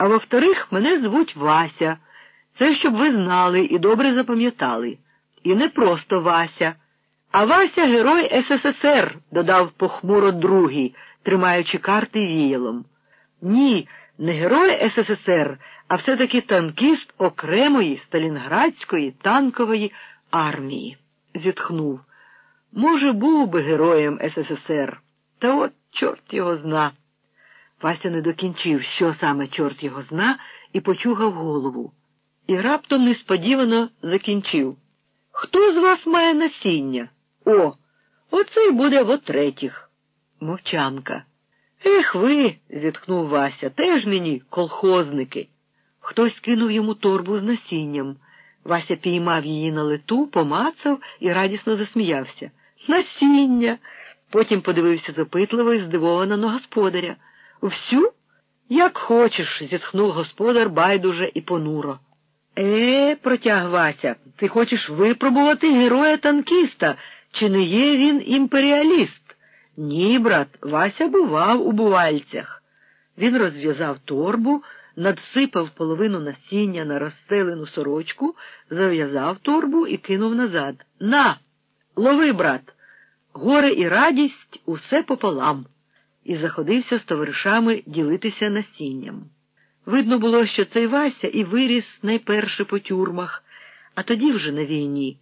А во-вторых, мене звуть Вася. Це щоб ви знали і добре запам'ятали. І не просто Вася. А Вася герой СССР, додав похмуро другий, тримаючи карти віялом. Ні, не герой СССР, а все-таки танкіст окремої сталінградської танкової армії. Зітхнув. Може, був би героєм СССР, та от чорт його зна. Вася не докінчив, що саме чорт його зна, і почухав голову. І раптом несподівано закінчив. Хто з вас має насіння? О, оцей буде вотретіх. Мовчанка. Ех ви, зітхнув Вася, теж мені колхозники. Хтось кинув йому торбу з насінням. Вася піймав її на лету, помацав і радісно засміявся. Насіння. Потім подивився запитливо і здивовано на господаря. Всю? Як хочеш, зітхнув господар байдуже і понуро. Е, протяг Вася, ти хочеш випробувати героя танкіста, чи не є він імперіаліст? Ні, брат, Вася бував у бувальцях. Він розв'язав торбу, надсипав половину насіння на розстелену сорочку, зав'язав торбу і кинув назад. На, лови, брат, горе і радість усе пополам. І заходився з товаришами ділитися насінням. Видно було, що цей Вася і виріс найперше по тюрмах, а тоді вже на війні.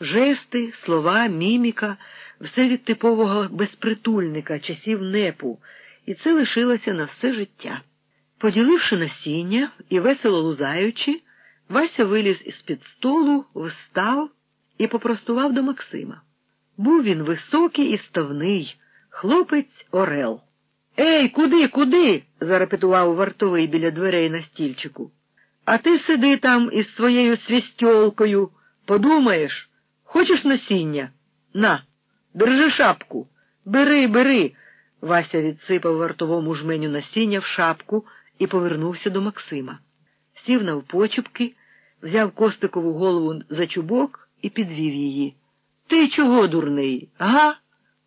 Жести, слова, міміка, все від типового безпритульника часів непу, і це лишилося на все життя. Поділивши насіння і весело лузаючи, Вася виліз із під столу, встав і попростував до Максима. Був він високий і ставний, хлопець Орел. Ей, куди, куди? зарепетував вартовий біля дверей на стільчику. А ти сиди там із своєю свістьолкою. Подумаєш, хочеш насіння? На, держи шапку. Бери, бери. Вася відсипав вартовому жменю насіння в шапку і повернувся до Максима. Сів навпочепки, взяв Костикову голову за чубок і підвів її. Ти чого, дурний? Га?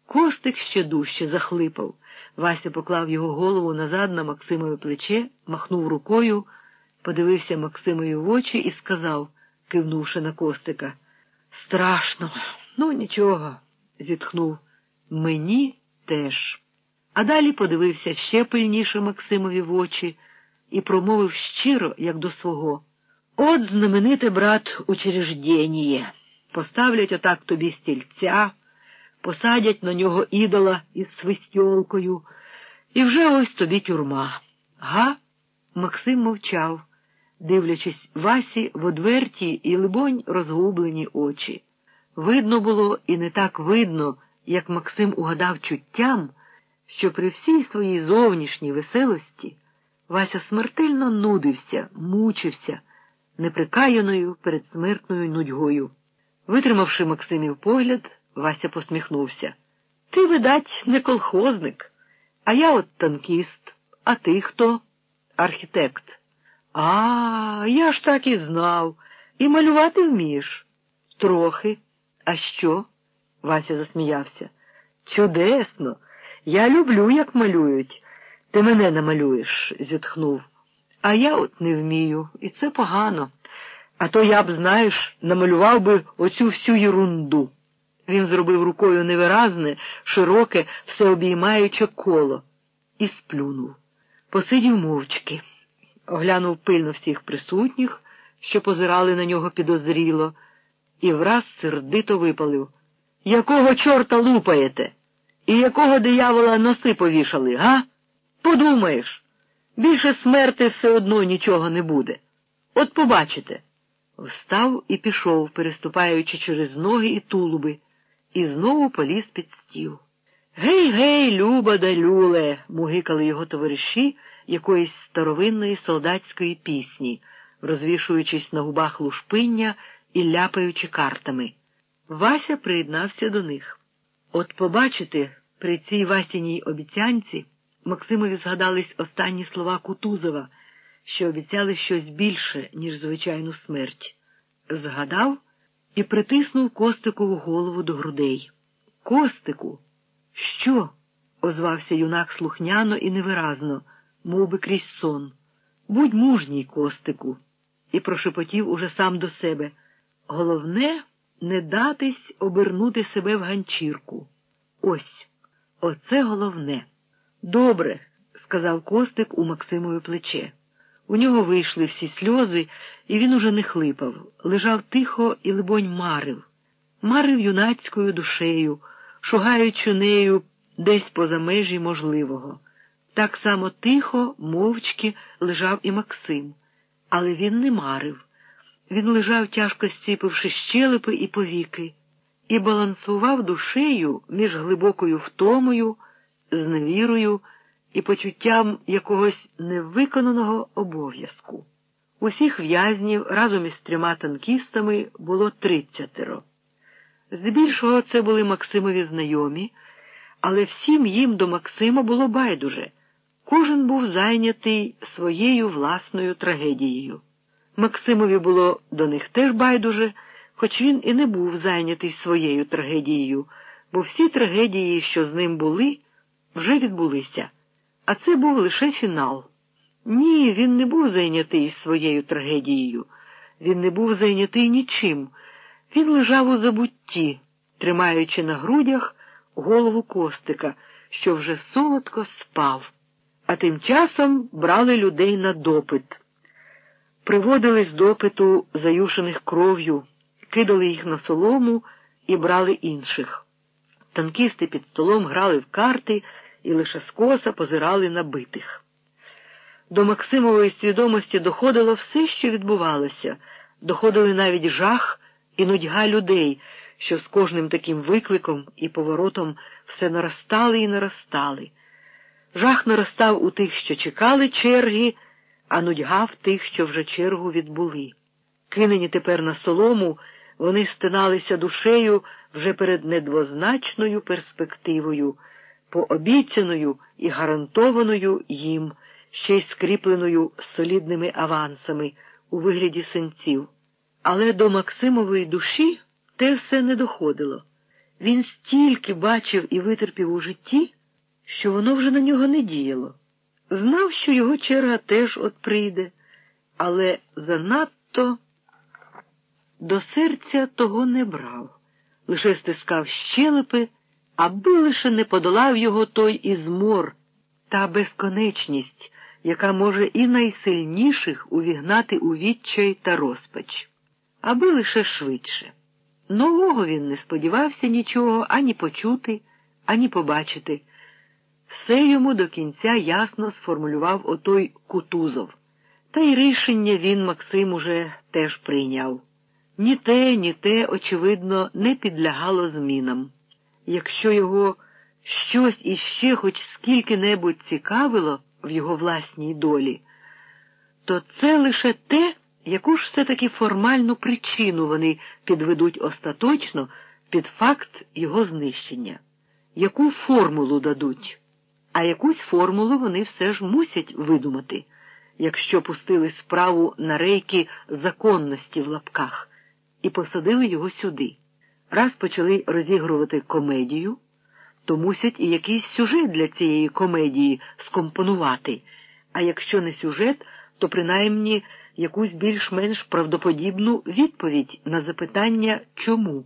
Костик ще дужче захлипав. Вася поклав його голову назад на Максимове плече, махнув рукою, подивився Максимові в очі і сказав, кивнувши на Костика. Страшно, ну нічого, зітхнув. Мені теж. А далі подивився ще пильніше Максимові в очі і промовив щиро, як до свого. От знамените, брат, учрежденіє. Поставлять отак тобі стільця посадять на нього ідола із свистьолкою, і вже ось тобі тюрма. Га? Максим мовчав, дивлячись Васі в одверті і, либонь, розгублені очі. Видно було і не так видно, як Максим угадав чуттям, що при всій своїй зовнішній веселості Вася смертельно нудився, мучився неприкаяною передсмертною нудьгою. Витримавши Максимів погляд, Вася посміхнувся. Ти, видать, не колхозник, а я от танкіст. А ти хто? Архітект. А, я ж так і знав. І малювати вмієш? Трохи. А що? Вася засміявся. Чудесно. Я люблю, як малюють. Ти мене намалюєш, зітхнув. А я от не вмію, і це погано. А то я б, знаєш, намалював би оцю всю єрунду. Він зробив рукою невиразне, широке, всеобіймаюче коло і сплюнув. Посидів мовчки, оглянув пильно всіх присутніх, що позирали на нього підозріло, і враз сердито випалив. Якого чорта лупаєте? І якого диявола носи повішали, га? Подумаєш, більше смерти все одно нічого не буде. От побачите. Встав і пішов, переступаючи через ноги і тулуби і знову поліз під стіл. Гей, гей, Люба да люле, мугикали його товариші якоїсь старовинної солдатської пісні, розвішуючись на губах лушпиння і ляпаючи картами. Вася приєднався до них. От побачите, при цій Васіній обіцянці Максимові згадались останні слова Кутузова, що обіцяли щось більше, ніж звичайну смерть. Згадав і притиснув Костикову голову до грудей. Костику, що? озвався юнак слухняно і невиразно, мов би крізь сон. Будь мужній, Костику, і прошепотів уже сам до себе. Головне, не датись обернути себе в ганчірку. Ось, оце головне. Добре, сказав Костик у Максимові плече. У нього вийшли всі сльози, і він уже не хлипав, лежав тихо і, либонь, марив, марив юнацькою душею, шугаючи нею десь поза межі можливого. Так само тихо, мовчки лежав і Максим, але він не марив. Він лежав, тяжко стіпивши щелепи і повіки, і балансував душею між глибокою втомою, зневірою і почуттям якогось невиконаного обов'язку. Усіх в'язнів разом із трьома танкістами було тридцятеро. Здебільшого це були Максимові знайомі, але всім їм до Максима було байдуже. Кожен був зайнятий своєю власною трагедією. Максимові було до них теж байдуже, хоч він і не був зайнятий своєю трагедією, бо всі трагедії, що з ним були, вже відбулися. А це був лише фінал. Ні, він не був зайнятий своєю трагедією, він не був зайнятий нічим. Він лежав у забутті, тримаючи на грудях голову костика, що вже солодко спав. А тим часом брали людей на допит. Приводили з допиту заюшених кров'ю, кидали їх на солому і брали інших. Танкісти під столом грали в карти і лише скоса позирали на битих. До Максимової свідомості доходило все, що відбувалося, доходили навіть жах і нудьга людей, що з кожним таким викликом і поворотом все наростали і наростали. Жах наростав у тих, що чекали черги, а нудьга в тих, що вже чергу відбули. Кинені тепер на солому, вони стиналися душею вже перед недвозначною перспективою, пообіцяною і гарантованою їм, ще й скріпленою солідними авансами у вигляді синців. Але до Максимової душі те все не доходило. Він стільки бачив і витерпів у житті, що воно вже на нього не діяло. Знав, що його черга теж от прийде, але занадто до серця того не брав, лише стискав щелепи, аби лише не подолав його той ізмор та безконечність, яка може і найсильніших увігнати у відчай та розпач, аби лише швидше. Нового він не сподівався нічого ані почути, ані побачити. Все йому до кінця ясно сформулював отой Кутузов. Та й рішення він Максим уже теж прийняв. Ні те, ні те, очевидно, не підлягало змінам. Якщо його щось іще хоч скільки-небудь цікавило в його власній долі, то це лише те, яку ж все-таки формальну причину вони підведуть остаточно під факт його знищення, яку формулу дадуть, а якусь формулу вони все ж мусять видумати, якщо пустили справу на рейки законності в лапках і посадили його сюди. Раз почали розігрувати комедію, то мусять і якийсь сюжет для цієї комедії скомпонувати, а якщо не сюжет, то принаймні якусь більш-менш правдоподібну відповідь на запитання чому.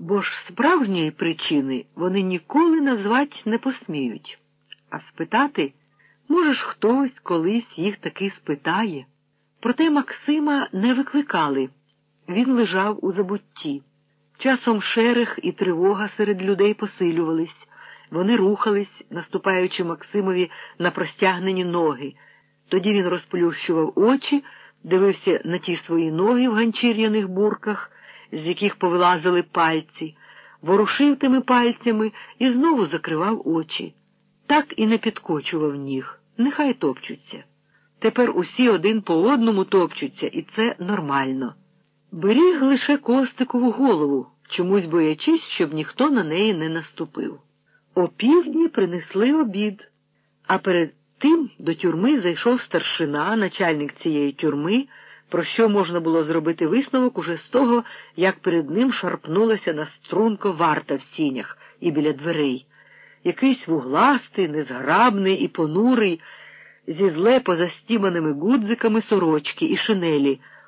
Бо ж справжньої причини вони ніколи назвати не посміють. А спитати, може ж, хтось колись їх таки спитає. Проте Максима не викликали. Він лежав у забутті. Часом шерех і тривога серед людей посилювались. Вони рухались, наступаючи Максимові на простягнені ноги. Тоді він розплющував очі, дивився на ті свої ноги в ганчір'яних бурках, з яких повилазили пальці, ворушив тими пальцями і знову закривав очі. Так і не підкочував ніг. Нехай топчуться. Тепер усі один по одному топчуться, і це нормально. Беріг лише Костикову голову, чомусь боячись, щоб ніхто на неї не наступив. О півдні принесли обід, а перед тим до тюрми зайшов старшина, начальник цієї тюрми, про що можна було зробити висновок уже з того, як перед ним шарпнулася на струнко варта в сінях і біля дверей. Якийсь вугластий, незграбний і понурий, зі зле позастібаними гудзиками сорочки і шинелі.